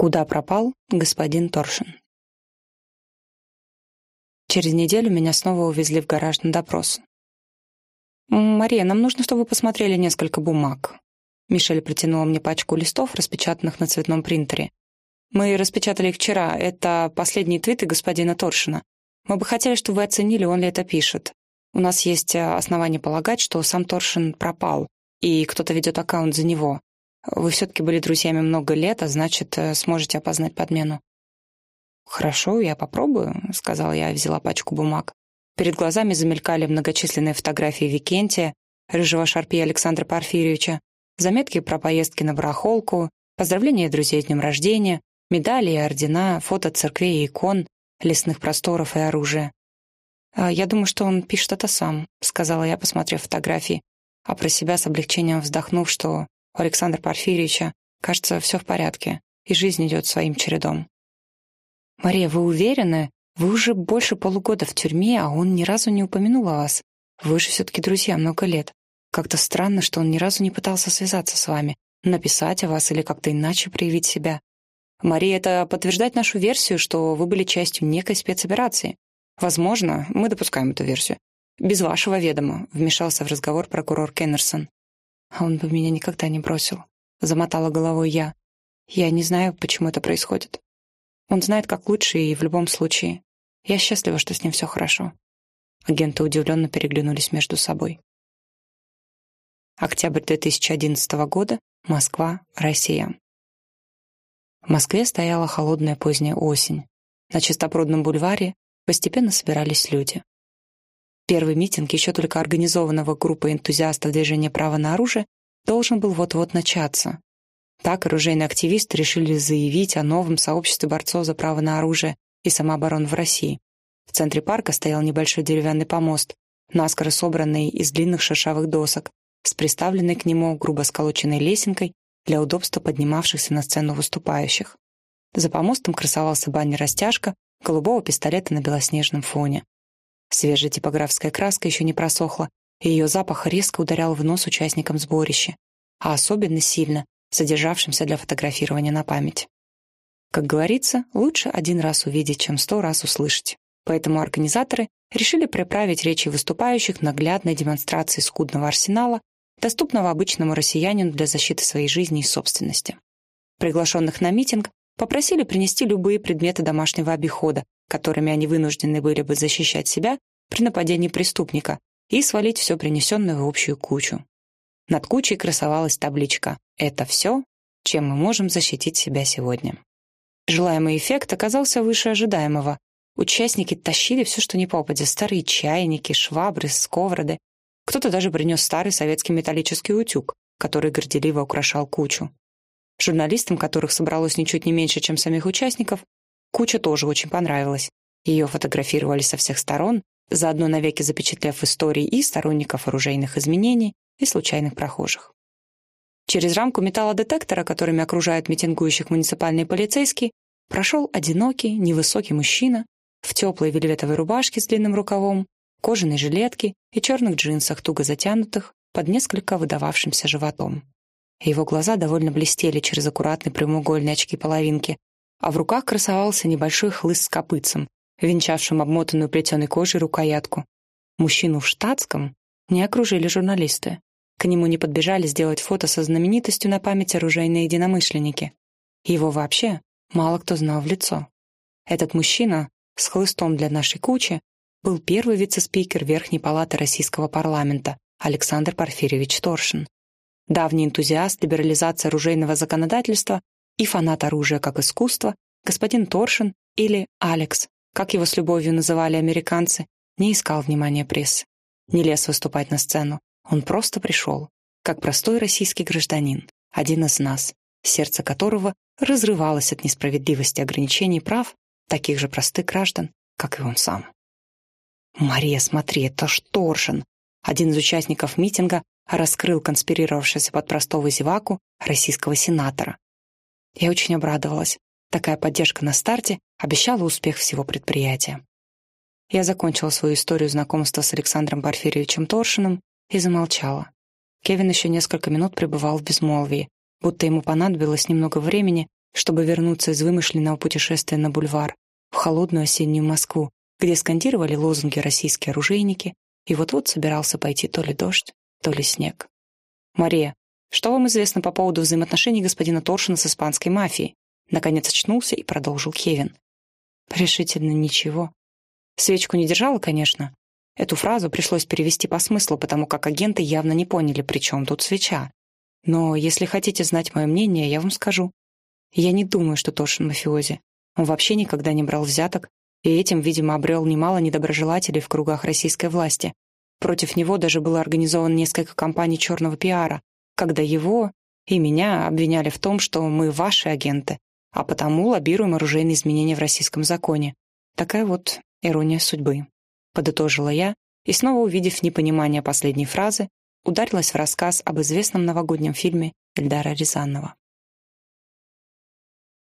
Куда пропал господин Торшин? Через неделю меня снова увезли в гараж на допрос. «Мария, нам нужно, чтобы вы посмотрели несколько бумаг». Мишель протянула мне пачку листов, распечатанных на цветном принтере. «Мы распечатали их вчера. Это последние твиты господина Торшина. Мы бы хотели, чтобы вы оценили, он ли это пишет. У нас есть э, основания полагать, что сам Торшин пропал, и кто-то ведет аккаунт за него. Вы все-таки были друзьями много лет, а значит, э, сможете опознать подмену». «Хорошо, я попробую», — сказала я и взяла пачку бумаг. Перед глазами замелькали многочисленные фотографии Викентия, рыжего шарпи Александра Порфирьевича, заметки про поездки на барахолку, поздравления друзей с днем рождения, медали и ордена, фото церквей и икон, лесных просторов и оружия. «А «Я думаю, что он пишет это сам», — сказала я, посмотрев фотографии, а про себя с облегчением вздохнув, что у Александра Порфирьевича, кажется, все в порядке, и жизнь идет своим чередом. «Мария, вы уверены? Вы уже больше полугода в тюрьме, а он ни разу не упомянул о вас. Вы же все-таки друзья много лет. Как-то странно, что он ни разу не пытался связаться с вами, написать о вас или как-то иначе проявить себя. Мария, это подтверждает нашу версию, что вы были частью некой спецоперации. Возможно, мы допускаем эту версию. Без вашего ведома, вмешался в разговор прокурор Кеннерсон. А он бы меня никогда не бросил. Замотала головой я. Я не знаю, почему это происходит. Он знает, как лучше, и в любом случае. Я счастлива, что с ним все хорошо. Агенты удивленно переглянулись между собой. Октябрь 2011 года. Москва, Россия. В Москве стояла холодная поздняя осень. На Чистопрудном бульваре постепенно собирались люди. Первый митинг, еще только организованного группой энтузиастов движения права на оружие, должен был вот-вот начаться. Так оружейные активисты решили заявить о новом сообществе борцов за право на оружие и самооборону в России. В центре парка стоял небольшой деревянный помост, наскоро собранный из длинных шершавых досок, с приставленной к нему грубо сколоченной лесенкой для удобства поднимавшихся на сцену выступающих. За помостом красовался баннер-растяжка голубого пистолета на белоснежном фоне. Свежая типографская краска еще не просохла, и ее запах резко ударял в нос участникам сборища, а особенно сильно содержавшимся для фотографирования на память. Как говорится, лучше один раз увидеть, чем сто раз услышать. Поэтому организаторы решили приправить речи выступающих наглядной демонстрацией скудного арсенала, доступного обычному россиянину для защиты своей жизни и собственности. Приглашенных на митинг попросили принести любые предметы домашнего обихода, которыми они вынуждены были бы защищать себя при нападении преступника, и свалить все принесенное в общую кучу. Над кучей красовалась табличка «Это все, чем мы можем защитить себя сегодня». Желаемый эффект оказался выше ожидаемого. Участники тащили все, что не попадя, старые чайники, швабры, сковороды. Кто-то даже принес старый советский металлический утюг, который горделиво украшал кучу. Журналистам, которых собралось ничуть не меньше, чем самих участников, куча тоже очень понравилась. Ее фотографировали со всех сторон, заодно навеки запечатлев в истории и сторонников оружейных изменений, и случайных прохожих. Через рамку металлодетектора, которыми окружают митингующих муниципальные полицейские, прошел одинокий, невысокий мужчина в теплой вельветовой рубашке с длинным рукавом, кожаной жилетке и черных джинсах, туго затянутых под несколько выдававшимся животом. Его глаза довольно блестели через аккуратные прямоугольные очки-половинки, а в руках красовался небольшой хлыст с копытцем, венчавшим обмотанную плетеной кожей рукоятку. Мужчину в штатском не окружили журналисты. К нему не подбежали сделать фото со знаменитостью на память оружейные единомышленники. Его вообще мало кто знал в лицо. Этот мужчина с хлыстом для нашей кучи был первый вице-спикер Верхней палаты Российского парламента Александр Порфирьевич Торшин давний энтузиаст либерализации оружейного законодательства и фанат оружия как искусства, господин Торшин или Алекс, как его с любовью называли американцы, не искал внимания прессы, не лез выступать на сцену. Он просто пришел, как простой российский гражданин, один из нас, сердце которого разрывалось от несправедливости ограничений прав таких же простых граждан, как и он сам. «Мария, смотри, это ж Торшин!» Один из участников митинга раскрыл конспирировавшегося под простого зеваку российского сенатора. Я очень обрадовалась. Такая поддержка на старте обещала успех всего предприятия. Я закончила свою историю знакомства с Александром Порфирьевичем Торшиным и замолчала. Кевин еще несколько минут пребывал в безмолвии, будто ему понадобилось немного времени, чтобы вернуться из вымышленного путешествия на бульвар в холодную осеннюю Москву, где скандировали лозунги российские оружейники, и вот-вот собирался пойти то ли дождь, то ли снег. «Мария, что вам известно по поводу взаимоотношений господина Торшина с испанской мафией?» Наконец очнулся и продолжил Хевин. Решительно ничего. Свечку не держала, конечно. Эту фразу пришлось перевести по смыслу, потому как агенты явно не поняли, при чем тут свеча. Но если хотите знать мое мнение, я вам скажу. Я не думаю, что Торшин мафиози. Он вообще никогда не брал взяток, и этим, видимо, обрел немало недоброжелателей в кругах российской власти. Против него даже было организовано несколько кампаний черного пиара, когда его и меня обвиняли в том, что мы ваши агенты, а потому лоббируем оружейные изменения в российском законе. Такая вот ирония судьбы. Подытожила я, и снова увидев непонимание последней фразы, ударилась в рассказ об известном новогоднем фильме Эльдара Рязанова.